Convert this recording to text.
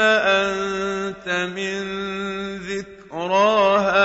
أنت من ذكراها